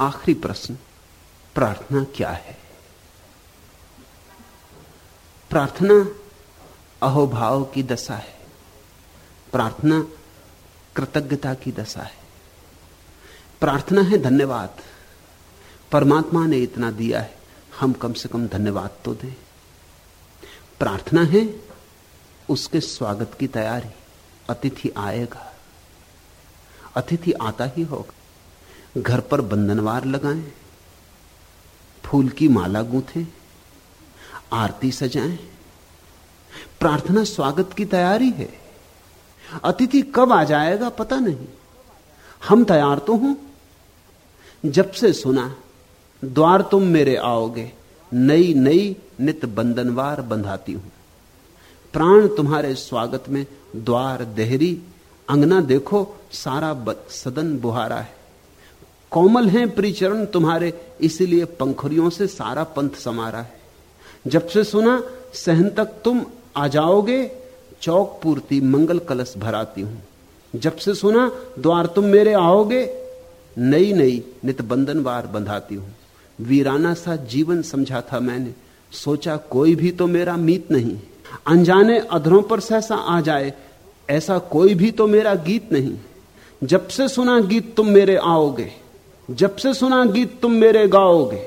आखिरी प्रश्न, प्रार्थना क्या है? प्रार्थना अहोभाव की दशा है। प्रार्थना कृतज्ञता की दशा है। प्रार्थना है धन्यवाद। परमात्मा ने इतना दिया है, हम कम से कम धन्यवाद तो दें। प्रार्थना है, उसके स्वागत की तैयारी, अतिथि आएगा। अतिथि आता ही होगा। घर पर बंधनवार लगाएँ, फूल की माला गूंथे, आरती सजाएँ। प्रार्थना स्वागत की तैयारी है। अतिथि कब आ जाएगा पता नहीं। हम तैयार तो हूँ। जब से सुना, द्वार तुम मेरे आओगे नई नई नित बंधनवार बंधाती हूँ। प्राण तुम्हारे स्वागत में द्वार देहरी, अंगना देखो, सारा सदन बुहारा है। कोमल हैं परिचरण तुम्हारे, इसीलिए पंखुरियों से सारा पंथ समारा है। जब से सुना, सहन तक तुम आ जाओगे, चौक पूर्ति मंगल कलश भराती हूँ। जब से सुना, द्वार तुम मेरे आओगे नई नई नित बंधनवार बंधाती हूँ। वीराना सा जीवन समझा था मैंने, सोचा कोई भी तो मेरा मीत नहीं। अनजाने अधरों पर सहसा आ जाए, ऐसा कोई भी तो मेरा गीत नहीं। जब से सुना गीत तुम मेरे आओगे जब से सुना गीत तुम मेरे गाओगे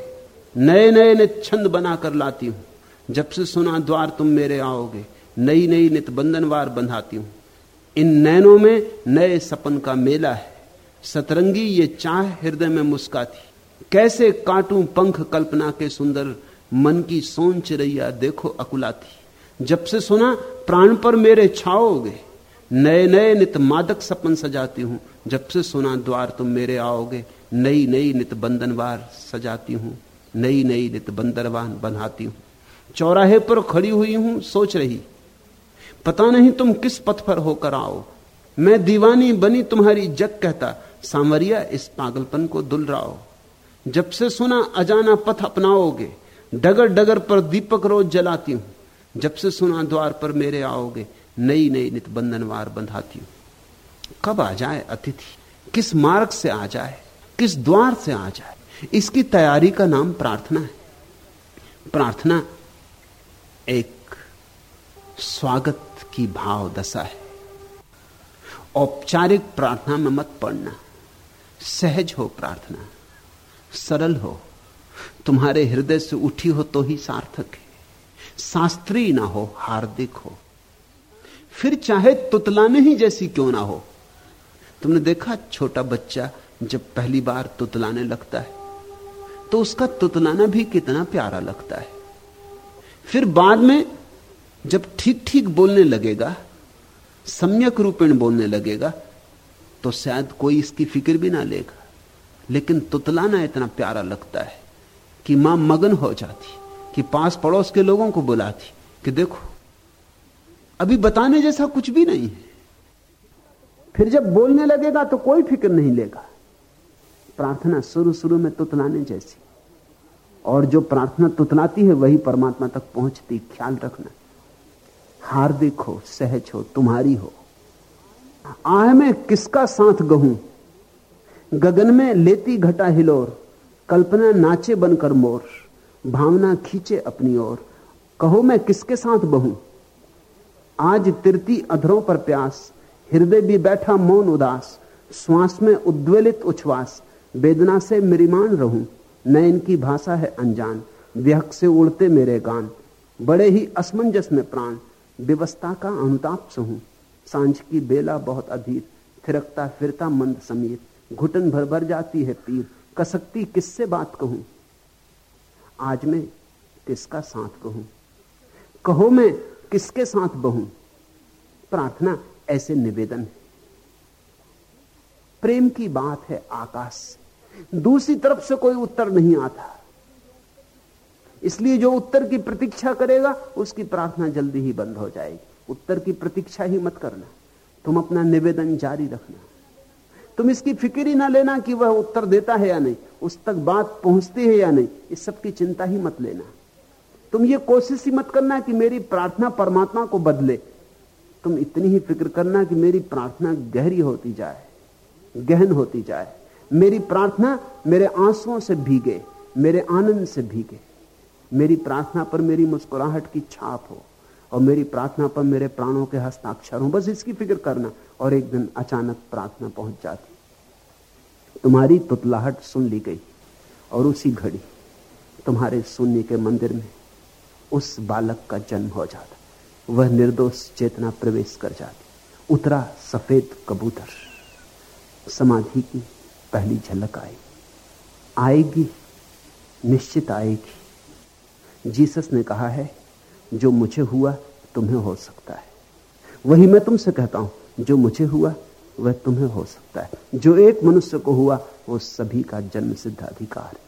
नए नए नित छंद बनाकर लाती हूँ। जब से सुना द्वार तुम मेरे आओगे नई नई नित बंधनवार बंधाती हूँ। इन नैनों में नए सपन का मेला है। सतरंगी ये चाह हृदय में मुस्काती। कैसे काटूं पंख कल्पना के सुंदर, मन की सोच रैया देखो अकुलाती। जब से सुना प्राण पर मेरे छाओगे नए नए नित मादक सपन सजाती हूँ। जब से सुना द्वार तुम मेरे आओगे नई नई नित बंधनवार सजाती हूँ नई नई नित बंदरवान बनाती हूँ। चौराहे पर खड़ी हुई हूँ, सोच रही, पता नहीं तुम किस पथ पर होकर आओ। मैं दीवानी बनी तुम्हारी जग कहता, सांवरिया इस पागलपन को दुल रहा जब से सुना अजाना पथ अपनाओगे डगर डगर पर दीपक रोज जलाती हूँ। जब से सुना द्वार पर मेरे आओगे नई नई नित बंधनवार बंधाती हूँ। कब आ जाए अतिथि? किस मार्ग से आ जाए? किस द्वार से आ जाए, इसकी तैयारी का नाम प्रार्थना है। प्रार्थना एक स्वागत की भाव दशा है। औपचारिक प्रार्थना में मत पड़ना। सहज हो प्रार्थना। सरल हो। तुम्हारे हृदय से उठी हो तो ही सार्थक है। शास्त्रीय ना हो, हार्दिक हो। फिर चाहे तुतलाने ही जैसी क्यों ना हो। तुमने देखा छोटा बच्चा जब पहली बार तुतलाने लगता है तो उसका तुतलाना भी कितना प्यारा लगता है। फिर बाद में जब ठीक ठीक बोलने लगेगा, सम्यक रूपेण बोलने लगेगा तो शायद कोई इसकी फ़िक्र भी ना लेगा। लेकिन तुतलाना इतना प्यारा लगता है कि माँ मगन हो जाती, कि पास पड़ोस के लोगों को बुलाती, कि देखो, अभी बताने जैसा कुछ भी नहीं है। फिर जब बोलने लगेगा तो कोई फ़िक्र नहीं लेगा। प्रार्थना शुरू शुरू में तुतलाने जैसी। और जो प्रार्थना तुतलाती है, वही परमात्मा तक पहुँचती, ख्याल रखना। हार्दिक हो सहज हो, तुम्हारी हो। आह, में किसका साथ गहूं? गगन में लेती घटा हिलोर, कल्पना नाचे बनकर मोर, भावना खींचे अपनी ओर। कहो, मैं किसके साथ बहू? आज तिरती अधरों पर प्यास, हृदय भी बैठा मौन उदास, श्वास में उद्वेलित उच्छ्वास। वेदना से मिरिमान रहूँ न इनकी भाषा है अनजान व्यक से उड़ते मेरे गान, बड़े ही असमंजस में प्राण, व्यवस्था का अनुताप से हूँ। साँझ की बेला बहुत अधीर, थिरकता फिरता मंद समीर, घुटन भर भर जाती है पीर कसकती किससे बात कहूँ? आज मैं किसका साथ कहूँ? कहो मैं किसके साथ बहूं? प्रार्थना ऐसे निवेदन है। प्रेम की बात है आकाश। दूसरी तरफ़ से कोई उत्तर नहीं आता। इसलिए जो उत्तर की प्रतीक्षा करेगा, उसकी प्रार्थना जल्दी ही बंद हो जाएगी। उत्तर की प्रतीक्षा ही मत करना। तुम अपना निवेदन जारी रखना। तुम इसकी फ़िक्र ही ना लेना कि वह उत्तर देता है या नहीं। उस तक बात पहुँचती है या नहीं, इस सब की चिंता ही मत लेना। तुम ये कोशिश ही मत करना कि मेरी प्रार्थना परमात्मा को बदले। तुम इतनी ही फ़िक्र करना कि मेरी प्रार्थना गहरी होती जाए। गहन होती जाए। मेरी प्रार्थना मेरे आंसुओं से भीगे, मेरे आनंद से भीगे। मेरी प्रार्थना पर मेरी मुस्कुराहट की छाप हो और मेरी प्रार्थना पर मेरे प्राणों के हस्ताक्षर हो। बस इसकी फ़िक्र करना और एक दिन अचानक प्रार्थना पहुँच जाती। तुम्हारी तुतलाहट सुन ली गई और उसी घड़ी तुम्हारे शून्य के मंदिर में उस बालक का जन्म हो जाता। वह निर्दोष चेतना प्रवेश कर जाती। उतरा सफ़ेद कबूतर। समाधि की पहली झलक आई। आएगी, निश्चित आएगी। जीसस ने कहा है, जो मुझे हुआ, तुम्हें हो सकता है। वही मैं तुमसे कहता हूँ, जो मुझे हुआ, वह तुम्हें हो सकता है। जो एक मनुष्य को हुआ, वो सभी का जन्म सिद्धाधिकार है।